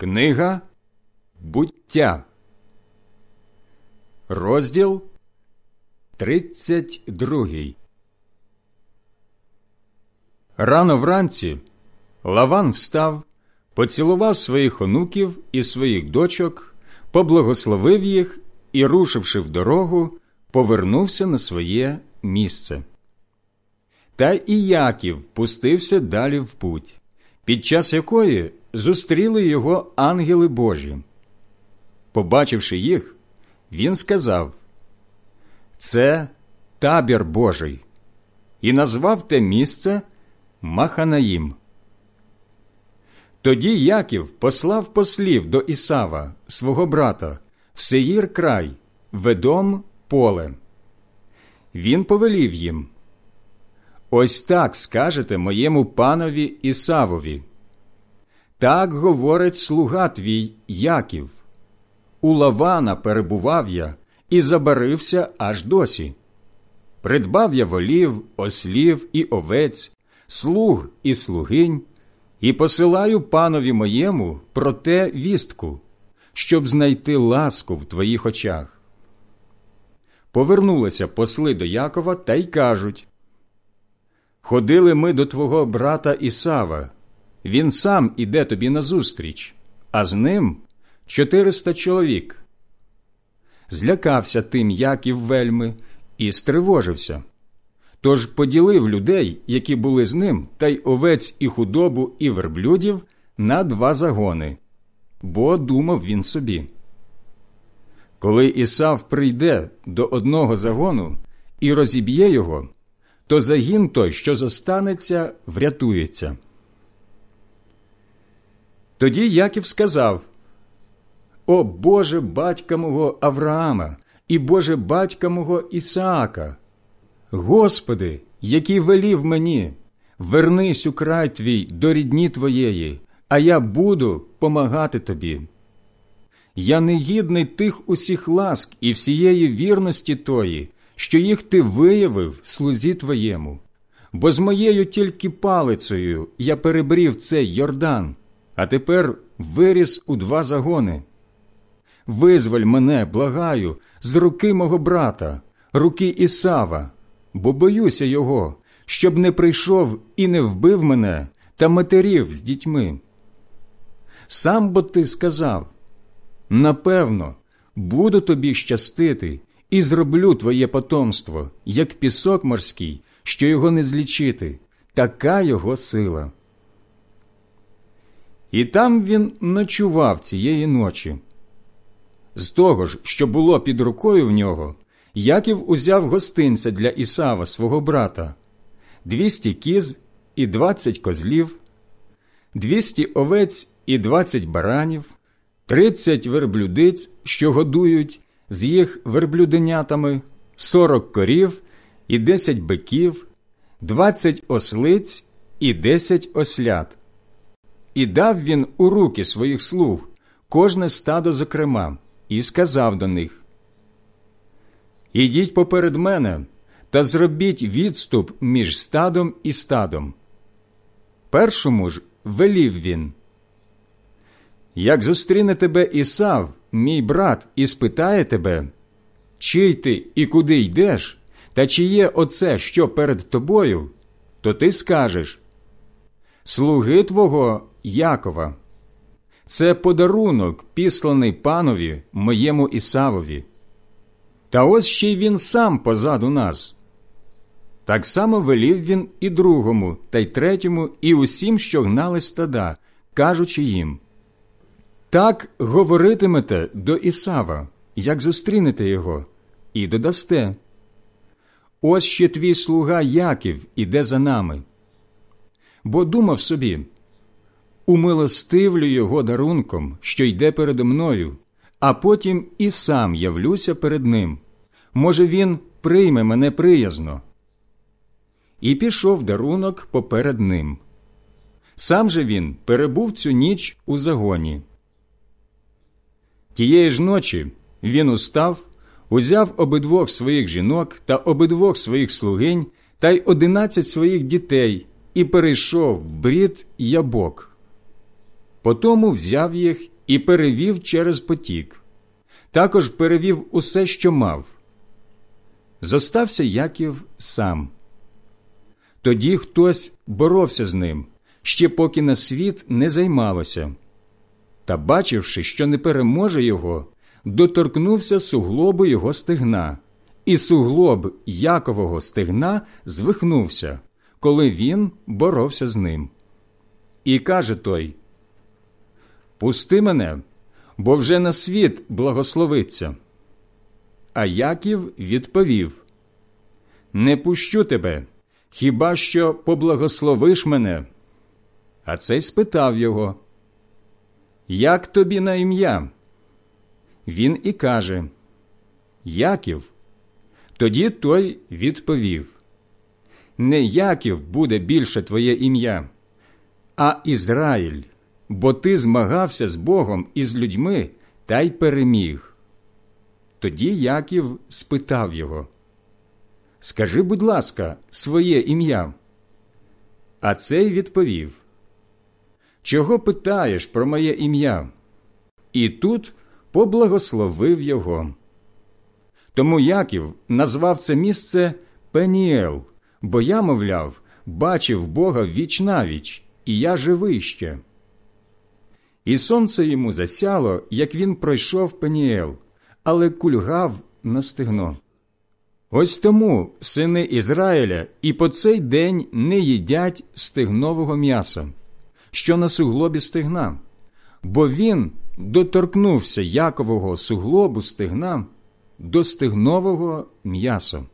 Книга буття, розділ 32 Рано вранці Лаван встав, поцілував своїх онуків і своїх дочок, поблагословив їх і, рушивши в дорогу, повернувся на своє місце. Та і Яків пустився далі в путь, під час якої зустріли його ангели Божі. Побачивши їх, він сказав Це табір Божий, і назвав те місце Маханаїм. Тоді Яків послав послів до Ісава, свого брата, в Сеїр край, ведом поле. Він повелів їм Ось так скажете моєму панові Ісавові. Так говорить слуга твій Яків. У Лавана перебував я і забарився аж досі. Придбав я волів, ослів і овець, слуг і слугинь, і посилаю панові моєму про те вістку, щоб знайти ласку в твоїх очах. Повернулися посли до Якова та й кажуть Ходили ми до твого брата Ісава, він сам іде тобі назустріч, а з ним чотириста чоловік. Злякався тим Яків вельми і стривожився. Тож поділив людей, які були з ним, та й овець і худобу, і верблюдів на два загони, бо думав він собі. Коли Ісав прийде до одного загону і розіб'є його, то загін той, що зостанеться, врятується. Тоді Яків сказав О Боже батька мого Авраама і Боже батька мого Ісаака, Господи, який велів мені, вернись у край твій до рідні твоєї, а я буду помагати тобі. Я не гідний тих усіх ласк і всієї вірності тої, що їх ти виявив слузі твоєму, бо з моєю тільки палицею я перебрів цей Йордан а тепер виріс у два загони. Визволь мене, благаю, з руки мого брата, руки Ісава, бо боюся його, щоб не прийшов і не вбив мене та матерів з дітьми. Сам бо ти сказав напевно, буду тобі щастити і зроблю твоє потомство, як пісок морський, що його не злічити, така його сила. І там він ночував цієї ночі. З того ж, що було під рукою в нього, Яків узяв гостинця для Ісава, свого брата, двісті кіз і двадцять козлів, двісті овець і двадцять баранів, тридцять верблюдиць, що годують з їх верблюденятами, сорок корів і десять биків, двадцять ослиць і десять ослят. І дав він у руки своїх слуг кожне стадо зокрема, і сказав до них Ідіть поперед мене та зробіть відступ між стадом і стадом. Першому ж велів він. Як зустріне тебе Ісав, мій брат, і спитає тебе, чий ти і куди йдеш, та чи є оце, що перед тобою, то ти скажеш Слуги твого Якова. Це подарунок, післаний панові моєму Ісавові. Та ось ще й він сам позаду нас. Так само велів він і другому, та й третьому, і усім, що гнали стада, кажучи їм так говоритимете до Ісава, як зустрінете його, і додасте. Ось ще твій слуга Яків іде за нами. Бо думав собі умилостивлю його дарунком, що йде передо мною, а потім і сам явлюся перед ним. Може, він прийме мене приязно. І пішов дарунок поперед ним. Сам же він перебув цю ніч у загоні. Тієї ж ночі він устав, узяв обидвох своїх жінок та обидвох своїх слугинь та й одинадцять своїх дітей і перейшов в брід ябок. Потому взяв їх і перевів через потік, також перевів усе, що мав. Зостався Яків сам. Тоді хтось боровся з ним, ще поки на світ не займалося. Та, бачивши, що не переможе його, доторкнувся суглобу його стегна, і суглоб Якового стегна звихнувся, коли він боровся з ним. І каже той: Пусти мене, бо вже на світ благословиться. А Яків відповів: Не пущу тебе, хіба що поблагословиш мене. А цей спитав його, Як тобі на ім'я? Він і каже Яків. Тоді той відповів Не Яків буде більше твоє ім'я, а Ізраїль, бо ти змагався з Богом і з людьми та й переміг. Тоді Яків спитав його Скажи, будь ласка, своє ім'я. А цей відповів Чого питаєш про моє ім'я? І тут поблагословив його. Тому Яків назвав це місце Пеніел, бо я, мовляв, бачив Бога віч навіч, і я живий ще. І сонце йому засяло, як він пройшов Пеніел, але кульгав на стегно. Ось тому сини Ізраїля і по цей день не їдять стегнового м'яса, що на суглобі стегна, бо він доторкнувся Якового суглобу стегна до стегнового м'яса.